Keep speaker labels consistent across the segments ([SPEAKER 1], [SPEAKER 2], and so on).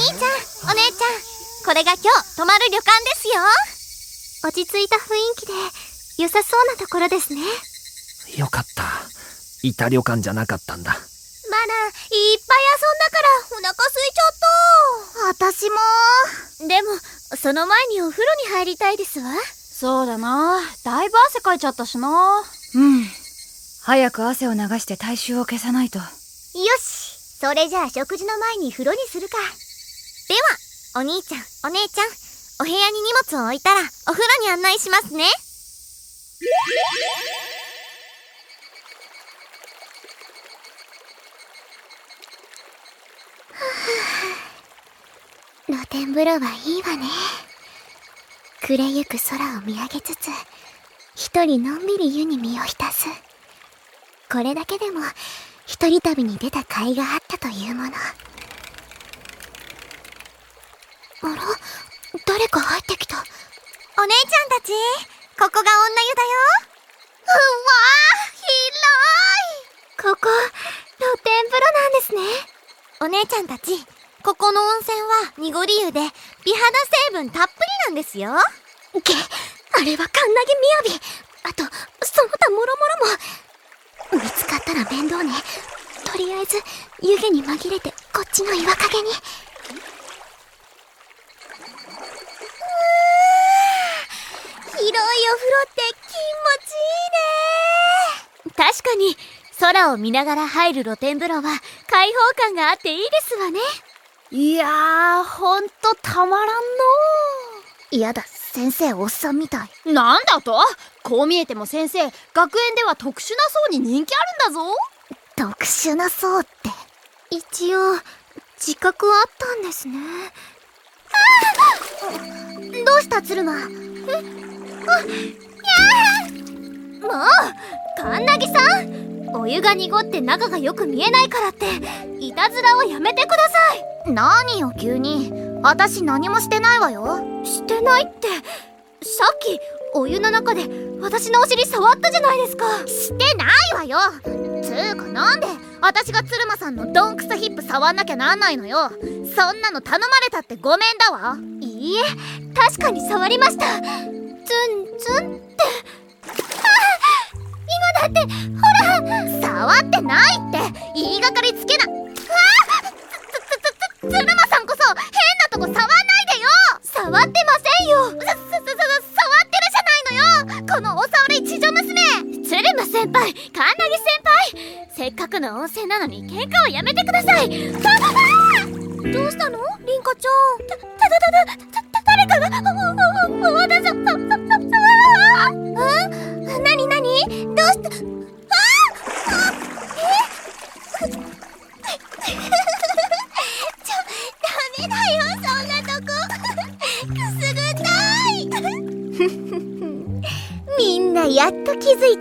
[SPEAKER 1] 兄ちゃんお姉ちゃん。これが今日泊まる旅館ですよ。
[SPEAKER 2] 落ち着いた雰囲気で良さそうなところですね。
[SPEAKER 3] よかった。いた旅館じゃなかったんだ。
[SPEAKER 1] マナいっぱい遊んだからお腹空いちゃった。
[SPEAKER 2] 私も。
[SPEAKER 1] でもその前にお風呂に入りたいですわ。
[SPEAKER 4] そうだな。だいぶ汗かいちゃったしな。
[SPEAKER 5] うん。早く汗を流して体臭を消さないと。よ
[SPEAKER 1] し。それじゃあ食事の前に風呂にするかではお兄ちゃんお姉ちゃんお部屋に荷物を置いたらお風呂に案内しますね。
[SPEAKER 2] 露天風呂はいいわね。暮れゆく空を見上げつつ一人のんびり湯に身を浸す。これだけでも一人旅に出た甲斐があったというもの。あら？誰か入ってきた。
[SPEAKER 1] お姉ちゃんたちここが女湯だよ。うわ
[SPEAKER 2] 広い。ここ露天風呂なんですね。
[SPEAKER 1] お姉ちゃんたちここの温泉は濁り湯で美肌成分たっぷりなんですよ。
[SPEAKER 2] げあれはカンナギみやび。あとその他もろもろも。見つかったら面倒ね。とりあえず湯気に紛れてこっちの岩陰に。
[SPEAKER 1] 広いお風呂って気持ちいいね。確かに空を見ながら入る露天風呂は開放感があっていいですわね。
[SPEAKER 4] いやーほんとたまらんの。
[SPEAKER 2] 嫌だ先生おっさんみた
[SPEAKER 4] い。なんだと？こう見えても先生学園では特殊な層に人気あるんだぞ。
[SPEAKER 2] 特殊な層って一応自覚あったんですね。
[SPEAKER 1] どうした鶴間？え？もうカンナギさん。お湯が濁って中がよく見えないからって。いたずらをやめてください。
[SPEAKER 2] 何よ急に？私何もしてないわよ。
[SPEAKER 1] してないって。さっきお湯の中で私のお尻触ったじゃないですか。
[SPEAKER 2] してないわよ。つうかなんで私が鶴間さんのドンクスヒップ触んなきゃなんないのよ。そんなの頼まれたってごめんだわ。
[SPEAKER 1] いいえ確かに触りましたツンツンってあ今だってほら
[SPEAKER 2] 触ってないって言いがかりつけなあつつつつ鶴間さんこそ変なとこ触んないでよ
[SPEAKER 1] 触ってませんよ
[SPEAKER 2] さささ触ってるじゃないのよこのお触り地女娘
[SPEAKER 1] 鶴間先輩カンナギ先輩せっかくの温泉なのに喧嘩はやめてくださいどうしたのリンカちゃんたたたた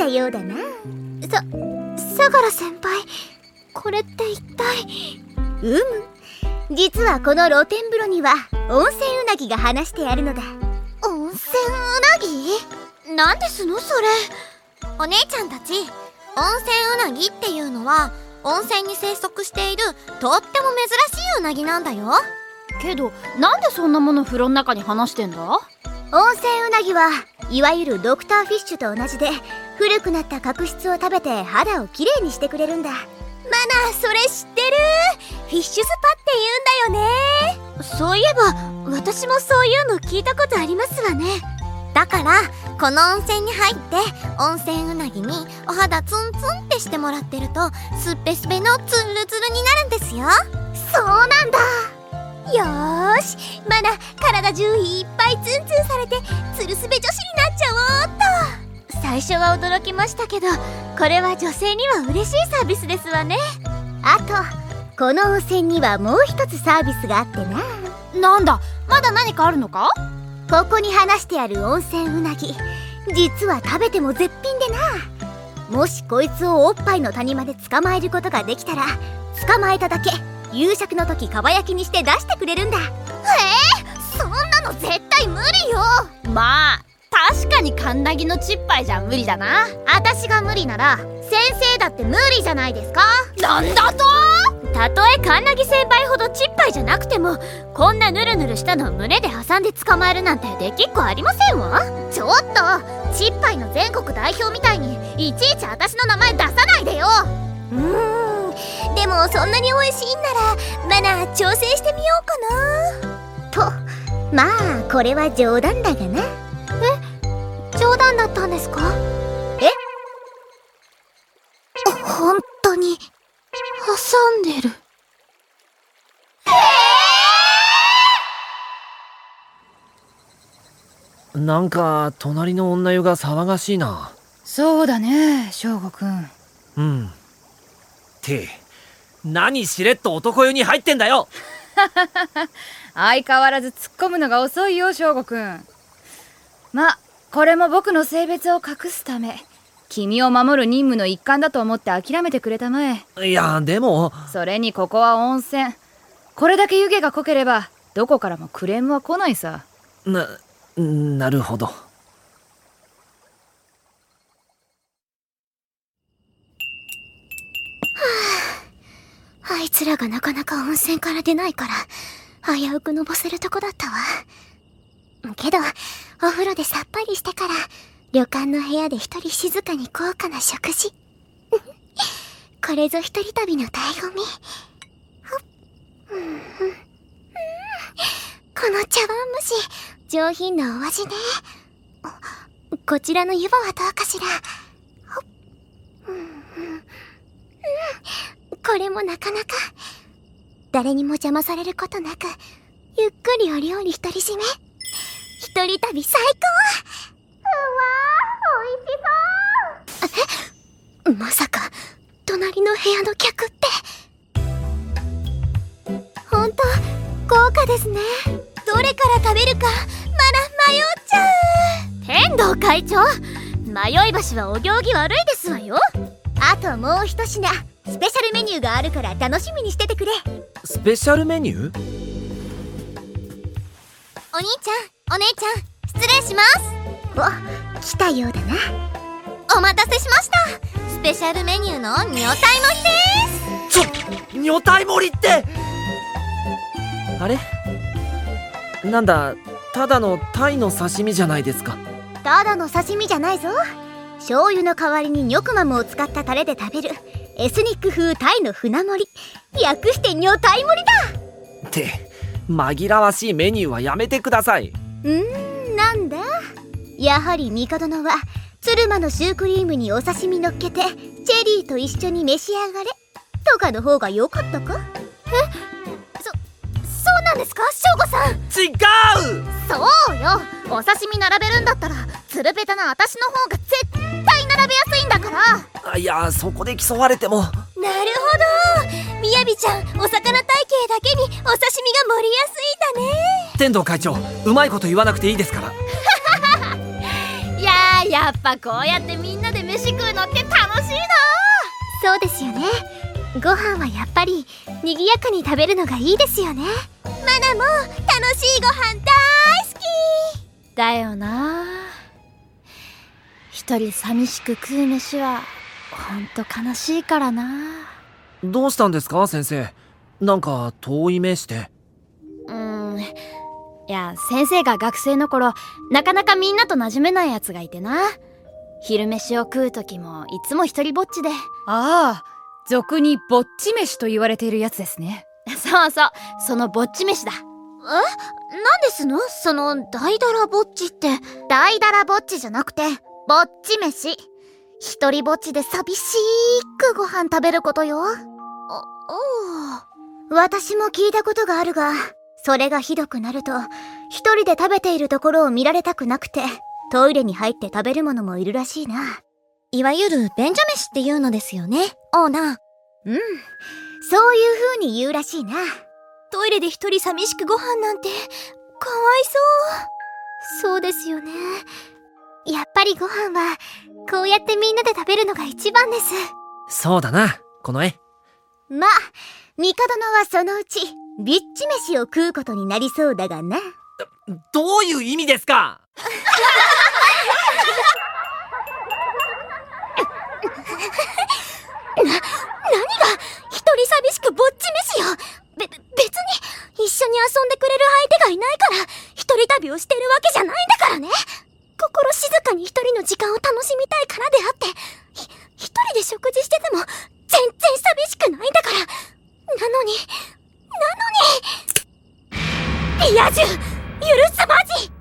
[SPEAKER 1] よ
[SPEAKER 2] うだな。
[SPEAKER 1] さ相良先輩これって一体？
[SPEAKER 2] うむ実はこの露天風呂には温泉うなぎが放してあるのだ。
[SPEAKER 1] 温泉うなぎ？なんですのそれ？お姉ちゃんたち温泉うなぎっていうのは温泉に生息しているとっても珍しいうなぎなんだよ。
[SPEAKER 4] けどなんでそんなもの風呂の中に話してんだ？
[SPEAKER 2] 温泉うなぎはいわゆるドクターフィッシュと同じで古くなった角質を食べて肌をきれいにしてくれるんだ。マ
[SPEAKER 1] ナそれ知ってる？フィッシュスパって言うんだよね。そういえば私もそういうの聞いたことありますわね。だからこの温泉に入って温泉うなぎにお肌ツンツンってしてもらってるとスッペスペのツルツルになるんですよ。
[SPEAKER 2] そうなんだ。
[SPEAKER 1] よーし。マナ体中いっぱいツンツンされてツルスベ女子になっちゃおうっと。最初は驚きましたけどこれは女性には嬉しいサービスですわね。
[SPEAKER 2] あとこの温泉にはもう一つサービスがあってな。
[SPEAKER 4] なんだまだ何かあるのか？
[SPEAKER 2] ここに話してある温泉うなぎ。実は食べても絶品でな。もしこいつをおっぱいの谷まで捕まえることができたら捕まえただけ夕食の時かば焼きにして出してくれるんだ。え
[SPEAKER 1] ー、そんなの絶対無理よ。
[SPEAKER 4] まあカンナギのチッパイじゃ無理だな。
[SPEAKER 2] 私が無理なら先生だって無理じゃないですか。
[SPEAKER 4] なんだと？
[SPEAKER 1] たとえカンナギ先輩ほどチッパイじゃなくてもこんなヌルヌルしたの胸で挟んで捕まえるなんてできっこありませんわ。
[SPEAKER 2] ちょっと。チッパイの全国代表みたいにいちいち私の名前出さないでよ。
[SPEAKER 1] うーん。でもそんなに美味しいんならマナー挑戦してみようかな。
[SPEAKER 2] とまあこれは冗談だがな
[SPEAKER 1] 冗談だったんですか？
[SPEAKER 2] え？
[SPEAKER 1] 本当に挟んでる。
[SPEAKER 3] なんか隣の女湯が騒がしいな。
[SPEAKER 5] そうだね翔吾くん。
[SPEAKER 3] うん。って何しれっと男湯に入ってんだよ。
[SPEAKER 5] 相変わらず突っ込むのが遅いよ翔吾くん。まこれも僕の性別を隠すため君を守る任務の一環だと思って諦めてくれたまえ。
[SPEAKER 3] いやでも。
[SPEAKER 5] それにここは温泉。これだけ湯気が濃ければどこからもクレームは来ないさ。
[SPEAKER 3] ななるほど。
[SPEAKER 2] あいつらがなかなか温泉から出ないから危うくのぼせるとこだったわけどお風呂でさっぱりしてから旅館の部屋で一人静かに高価な食事。これぞ一人旅の醍醐味。この茶碗蒸し上品なお味ね。こちらの湯葉はどうかしら。これもなかなか。誰にも邪魔されることなくゆっくりお料理独り占め。一人旅最高うわー美味しそう。えまさか隣の部屋の客って。ほんと豪華ですね。
[SPEAKER 1] どれから食べるか。まだ迷っちゃう。天童会長。迷い橋はお行儀悪いですわよ。
[SPEAKER 2] あともう一品スペシャルメニューがあるから楽しみにしててくれ。
[SPEAKER 3] スペシャルメニュー？
[SPEAKER 1] お兄ちゃんお姉ちゃん失礼します。
[SPEAKER 2] お来たようだな。
[SPEAKER 1] お待たせしました。スペシャルメニューの女体盛りです。
[SPEAKER 3] ちょ女体盛りって！あれ？なんだただのタイの刺身じゃないですか。
[SPEAKER 2] ただの刺身じゃないぞ。醤油の代わりにニョクマムを使ったタレで食べるエスニック風タイの船盛り。略して女体盛りだ。
[SPEAKER 3] って紛らわしいメニューはやめてください
[SPEAKER 2] んなんだ？やはり帝のは鶴間のシュークリームにお刺身乗っけてチェリーと一緒に召し上がれ。とかの方が良かったか？
[SPEAKER 1] そうなんですか？翔吾さん。
[SPEAKER 3] 違う！
[SPEAKER 4] そうよ。お刺身並べるんだったらつるべたな私の方が絶対並べやすいんだから。
[SPEAKER 3] あいやそこで競われても。
[SPEAKER 1] なるほどみやびちゃんお魚体型だけにお刺身が盛りやすいんだね。
[SPEAKER 3] 天童会長うまいこと言わなくていいですから。
[SPEAKER 4] いやーやっぱこうやってみんなで飯食うのって楽しいな
[SPEAKER 2] そうですよね。ご飯はやっぱり賑やかに食べるのがいいですよね。
[SPEAKER 1] マナも楽しいご飯大好き。
[SPEAKER 4] だよな。一人寂しく食う飯はほんと悲しいからな
[SPEAKER 3] どうしたんですか先生？なんか遠い目して。
[SPEAKER 4] うーん。いや先生が学生の頃なかなかみんなと馴染めないやつがいてな。昼飯を食う時もいつも一人ぼっちで。
[SPEAKER 5] ああ俗にぼっち飯と言われているやつですね。
[SPEAKER 4] そうそうそのぼっち飯だ。
[SPEAKER 1] 何ですの？その大だらぼっちって。
[SPEAKER 2] 大だらぼっちじゃなくてぼっち飯。一人ぼっちで寂しくご飯食べることよ
[SPEAKER 1] おお
[SPEAKER 2] 私も聞いたことがあるがそれがひどくなると一人で食べているところを見られたくなくてトイレに入って食べる者もいるらしいな。い
[SPEAKER 1] わゆる便所飯っていうのですよね。オーナー
[SPEAKER 2] うん。そういう風に言うらしいな。
[SPEAKER 1] トイレで一人寂しくご飯なんてかわいそう。
[SPEAKER 2] そうですよね。やっぱりご飯はこうやってみんなで食べるのが一番です。
[SPEAKER 3] そうだなこの絵
[SPEAKER 2] まあ、帝殿はそのうち、ビッチ飯を食うことになりそうだがな。
[SPEAKER 3] どういう意味ですか？
[SPEAKER 2] な、何が、一人
[SPEAKER 6] 寂しくぼっち飯よ。べ、別に、一緒に遊んでくれる相手がいないから、一人旅をしてるわけじゃないんだからね。心静かに一人の時間を楽しみたいからであって、ひ、一人で食事してても、全然寂しくないなのになのに。リア充許すまじ。